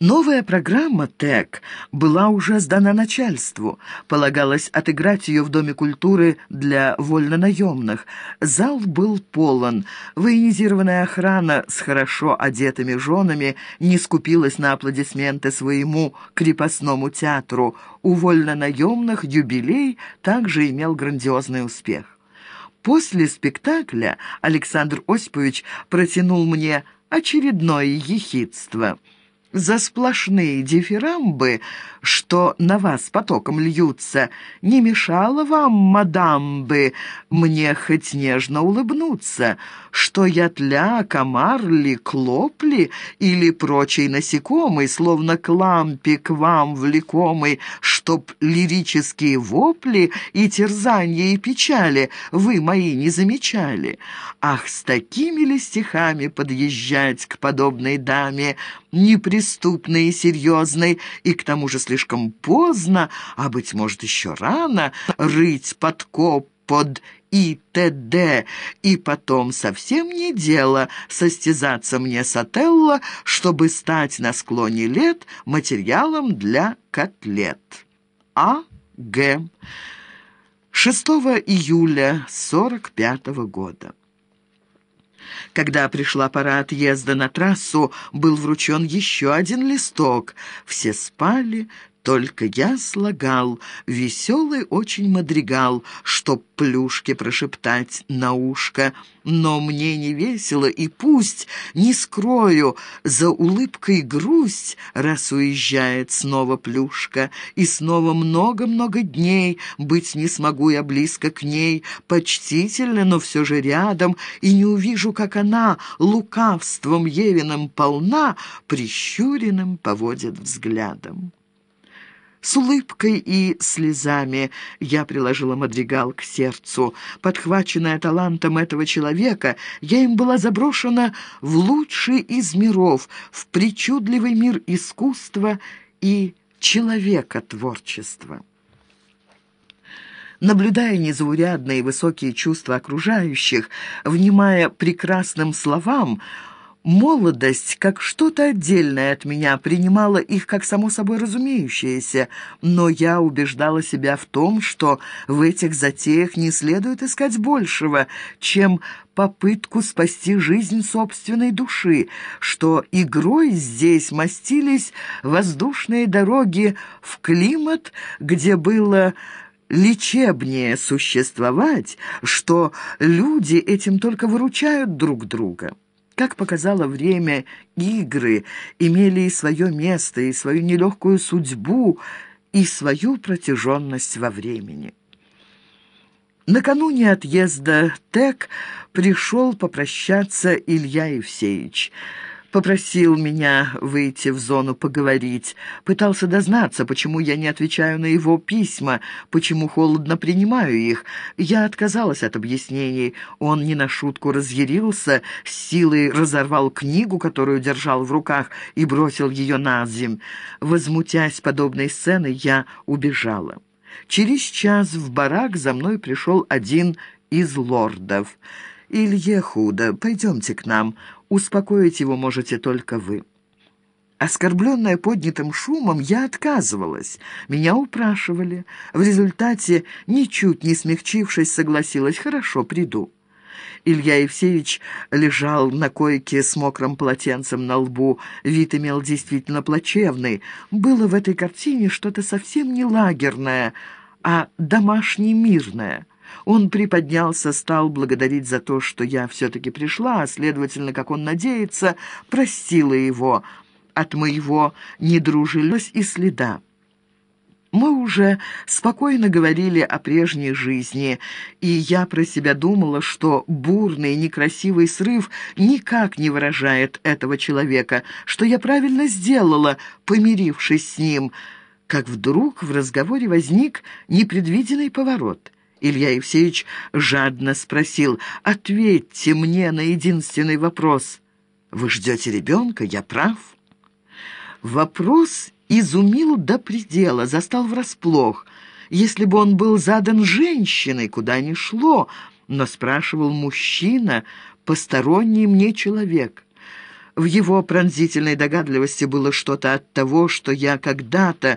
Новая программа ТЭК была уже сдана начальству. Полагалось отыграть ее в Доме культуры для вольнонаемных. Зал был полон. Военизированная охрана с хорошо одетыми женами не скупилась на аплодисменты своему крепостному театру. У вольнонаемных юбилей также имел грандиозный успех. После спектакля Александр Осипович протянул мне очередное ехидство – за сплошные дифирамбы, что на вас потоком льются, не мешало вам, мадам бы, мне хоть нежно улыбнуться, что я тля, комар ли, клоп ли или прочий насекомый, словно к лампе к вам влекомый, чтоб лирические вопли и терзания и печали вы мои не замечали. Ах, с такими ли стихами подъезжать к подобной даме, неприступной и серьезной, и к тому же слишком поздно, а, быть может, еще рано, рыть подкоп под и т.д. И потом совсем не дело состязаться мне с Отелло, чтобы стать на склоне лет материалом для котлет. А. Г. 6 июля 45 -го года. Когда пришла пора отъезда на трассу, был вручен еще один листок. Все спали, только я слагал веселый очень мадригал, чтоб плюшке прошептать на ушко. Но мне не весело, и пусть, не скрою, за улыбкой грусть, раз уезжает снова плюшка, и снова много-много дней быть не смогу я близко к ней, почтительно, но все же рядом, и не увижу, как она лукавством Евиным полна, прищуренным поводит взглядом. С улыбкой и слезами я приложила мадригал к сердцу. Подхваченная талантом этого человека, я им была заброшена в лучший из миров, в причудливый мир искусства и человека-творчества. Наблюдая незаурядные высокие чувства окружающих, внимая прекрасным словам, Молодость, как что-то отдельное от меня, принимала их как само собой разумеющееся, но я убеждала себя в том, что в этих затеях не следует искать большего, чем попытку спасти жизнь собственной души, что игрой здесь мастились воздушные дороги в климат, где было лечебнее существовать, что люди этим только выручают друг друга. Как показало время, игры имели и свое место, и свою нелегкую судьбу, и свою протяженность во времени. Накануне отъезда ТЭК пришел попрощаться Илья Евсеевич – Попросил меня выйти в зону поговорить. Пытался дознаться, почему я не отвечаю на его письма, почему холодно принимаю их. Я отказалась от объяснений. Он не на шутку разъярился, с силой разорвал книгу, которую держал в руках, и бросил ее на земь. Возмутясь подобной сценой, я убежала. Через час в барак за мной пришел один из лордов. «Илье худо, пойдемте к нам. Успокоить его можете только вы». Оскорбленная поднятым шумом, я отказывалась. Меня упрашивали. В результате, ничуть не смягчившись, согласилась «хорошо, приду». Илья Евсеевич лежал на койке с мокрым полотенцем на лбу. Вид имел действительно плачевный. Было в этой картине что-то совсем не лагерное, а домашне-мирное. Он приподнялся, стал благодарить за то, что я все-таки пришла, а, следовательно, как он надеется, простила его от моего недружелюсь и следа. Мы уже спокойно говорили о прежней жизни, и я про себя думала, что бурный, некрасивый срыв никак не выражает этого человека, что я правильно сделала, помирившись с ним, как вдруг в разговоре возник непредвиденный поворот — Илья Евсеевич жадно спросил, «Ответьте мне на единственный вопрос. Вы ждете ребенка, я прав?» Вопрос изумил до предела, застал врасплох. Если бы он был задан женщиной, куда ни шло, но спрашивал мужчина, посторонний мне человек. В его пронзительной догадливости было что-то от того, что я когда-то